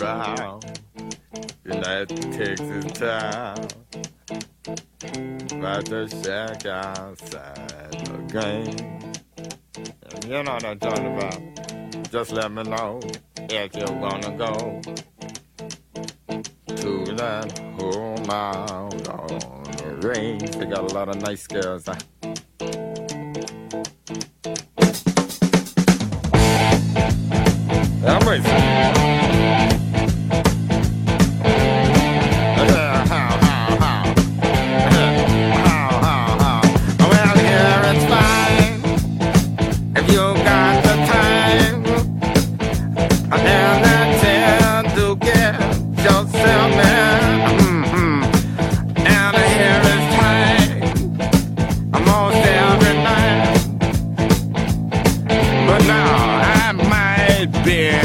round in that Texas town. About to shack outside the game. You know what I'm talking about. Just let me know if you wanna go to that whole out on the range. They got a lot of nice girls. Huh? crazy. Uh-huh, uh-huh, uh-huh. Well, here if you got the time and the to. Mm-hmm. And here is almost every night, but now I might be.